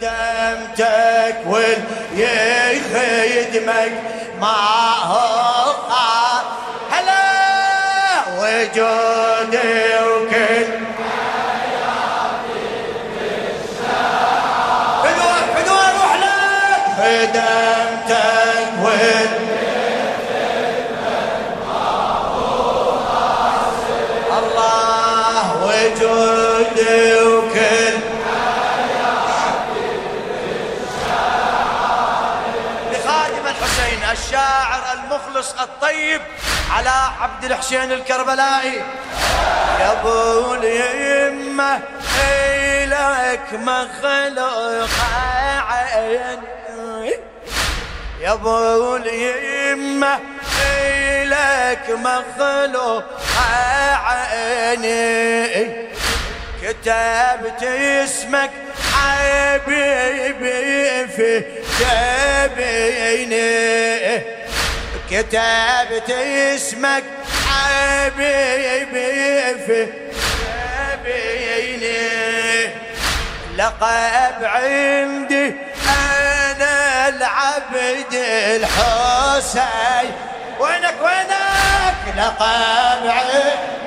خدمتك واللي يخدمك ما هو هلا وجودي وكل واللي الله وجودي الشاعر المخلص الطيب على عبد الحسين الكربلائي. يا أبو اليمه إلك مخلوق عين. يا أبو اليمه إلك مخلوق عيني كتبت اسمك حبيبي في جبيني. كتبت اسمك حبيبي في لقب عندي أنا العبد الحسين. وينك وينك؟ لقب عندي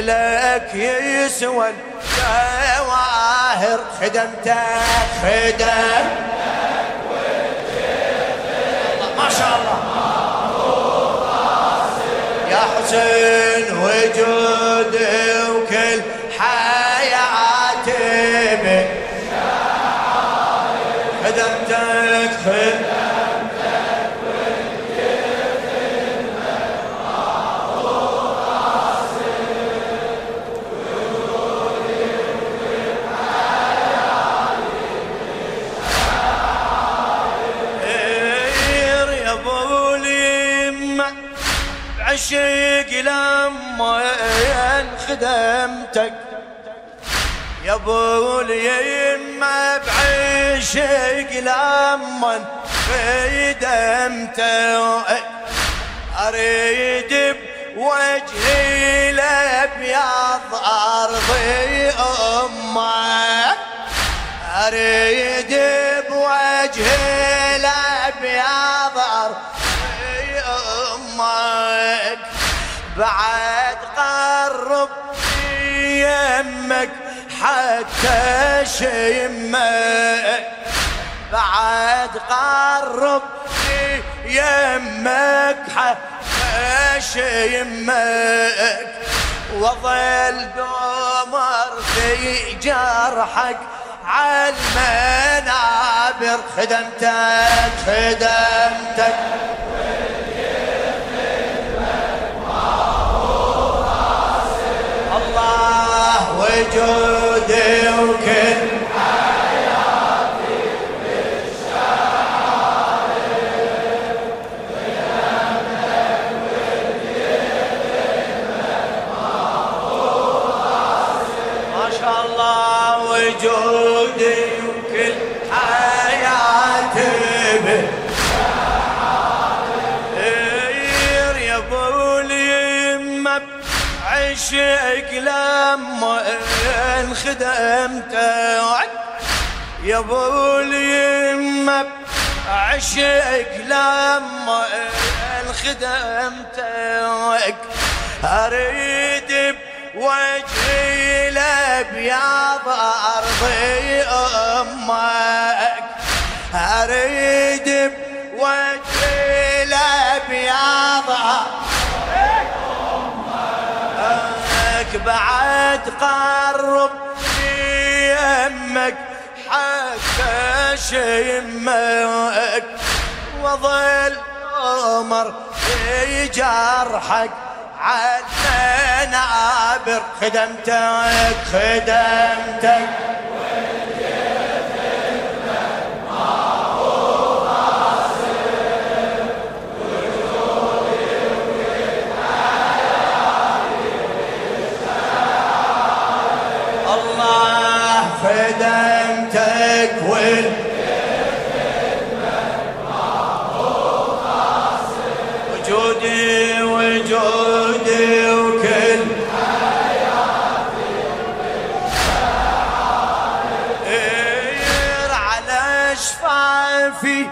لك يسوى الجواهر. خدمتك خدم ما شاء الله. يا حسين وجودي وكل حياتي خدمتك خدمتك. لما خدمتك. يا أبو اليمه بعشق لما خدمتك أريد بوجهي الأبيض أرضي أمك. أريد بوجهي الأبيض أرضي أمك. بعد قرب يمك حتى شمك. بعد قرب يمك حتى شمك. وظل قمر في جرحك عالمنابر خدمتك خدمتك. وجودي وكل عشق لما خدمتك يا أبو اليمة عشق لما خدمتك أريد بوجهي الأبيض أرضي أمك. أريد بوجهي الأبيض بعد قرب يمك حتى شمك. وظل عمر في جرحك عالمنابر خدمتك خدمتك. وال وجودي وجودي وكل حياتي على شفافي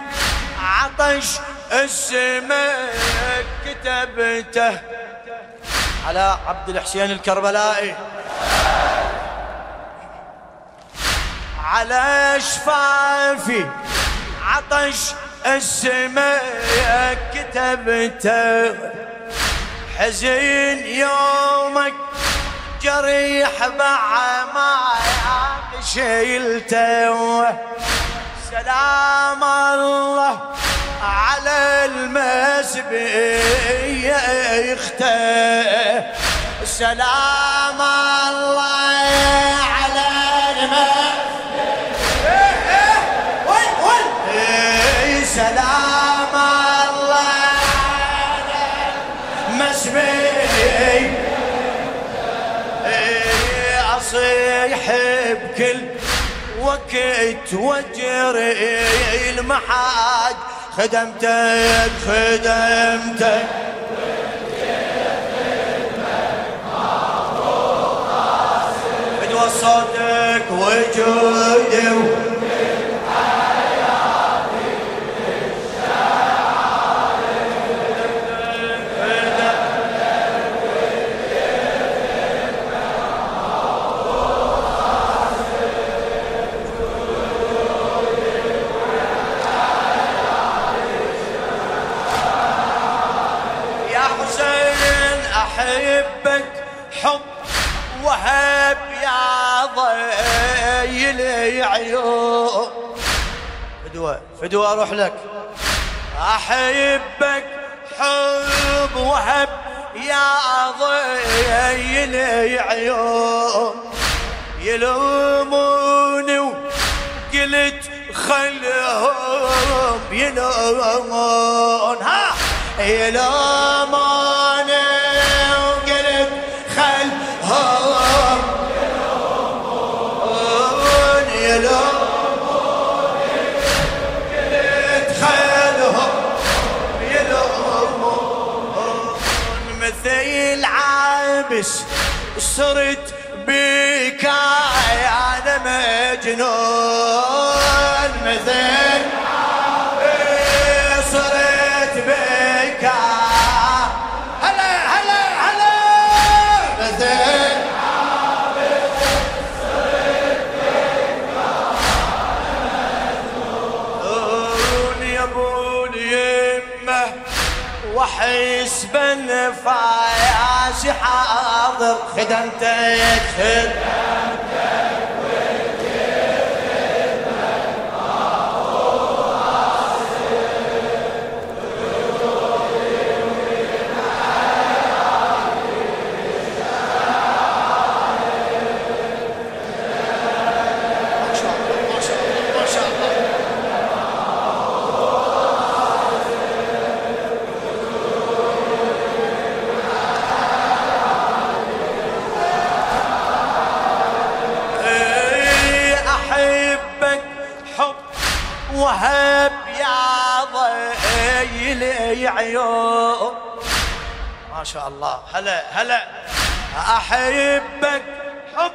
عطش السماء كتبته على عبد الحسين الكربلائي على شفافي. عطش السماء كتبته. حزين يومك جريح بعماياك شيلته. سلام الله على المسبية يخته سلام الله وقت وجري المحاد خدمتك خدمتك صوتك وجودي. فدوى أروح لك. أحبك حب وهب يا ضيل عيون. يلوموني وقلت خلهم يلومون. ها يلوموني صرت بك أنا مجنون مثل صرت بك. هلا هلا هلا. مثل وحسب النفاياس حاضر. خدمتك. ضيلي عيون ما شاء الله. هلا هلا. أحبك حب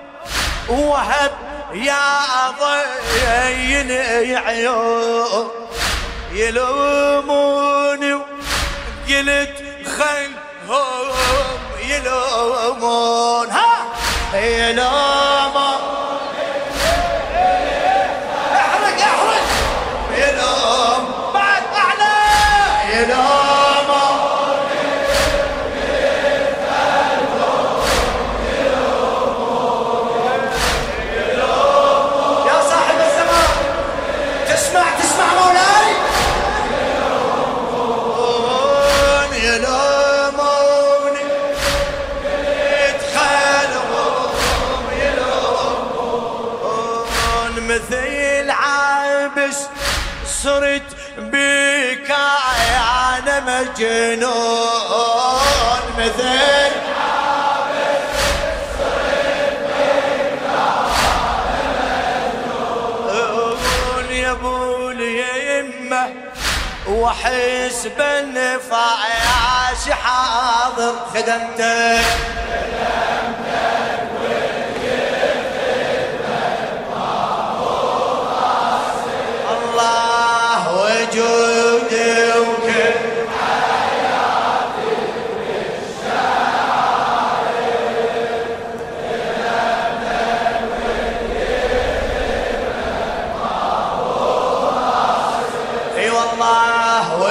وهب يا ضيلي عيون يلوموني قلت خلهم يلومون. ها! يلومون مجنون مثل وحسب النفاياس واضر خدمتك الله وجودي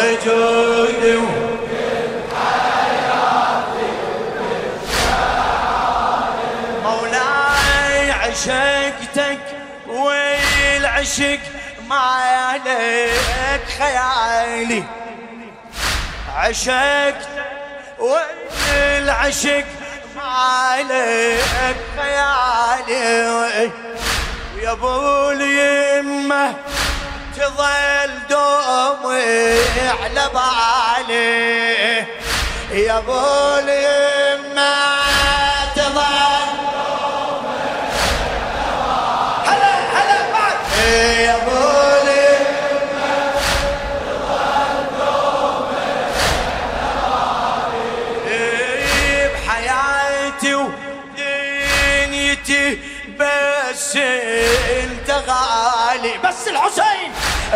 وجودي مولاي عشقتك والعشق ما لك خيالي. عشقت والعشق ما لك خيالي. يا أبو اليمة تظل دومي على بالي. يا ابو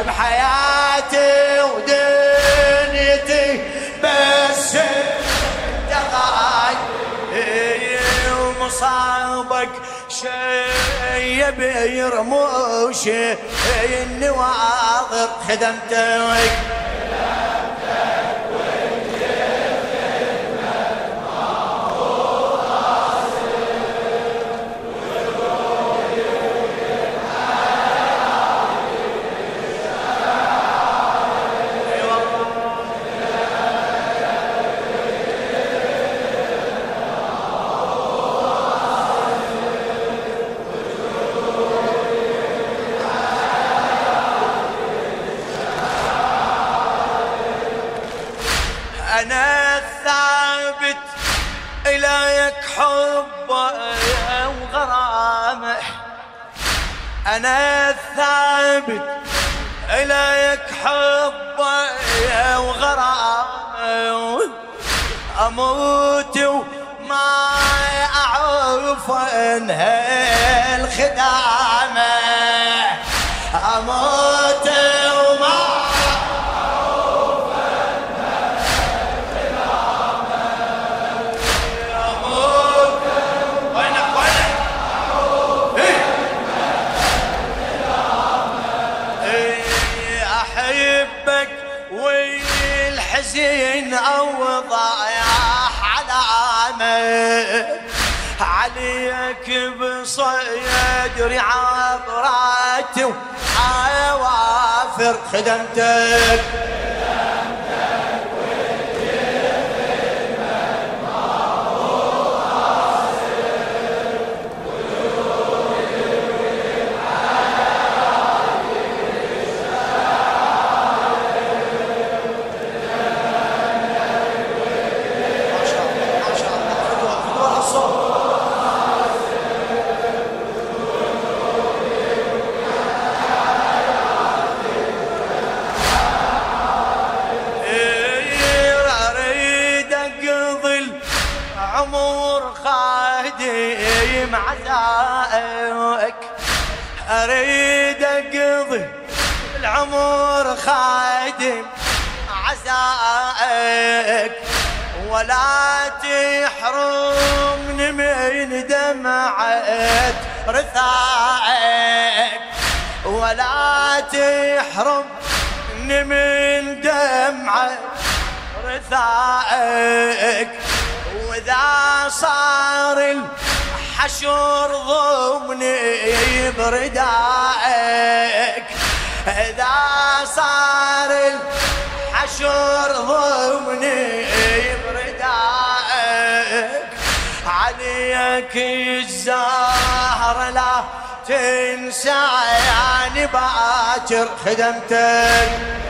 بحياتي ودنيتي بس إيه ومصابك شي بيرموش النواظر خدمتك أنا الثابت إليك حبه وغرامه أموت وما أعرف إنها الخدامة. أموت والحزين اوضاح علامه عليك بصدري عبرات وحوافر خدمتك. عمر خادم عزائك. أريد أقضي العمر خادم عزائك. ولا تحرمني من دمعة رثائك. ولا تحرمني من دمعة رثائك. صار الحشر ضمني بردائك. إذا صار الحشر ضمني بردائك. عليك الزهر لا تنسى يعني باكر خدمتك.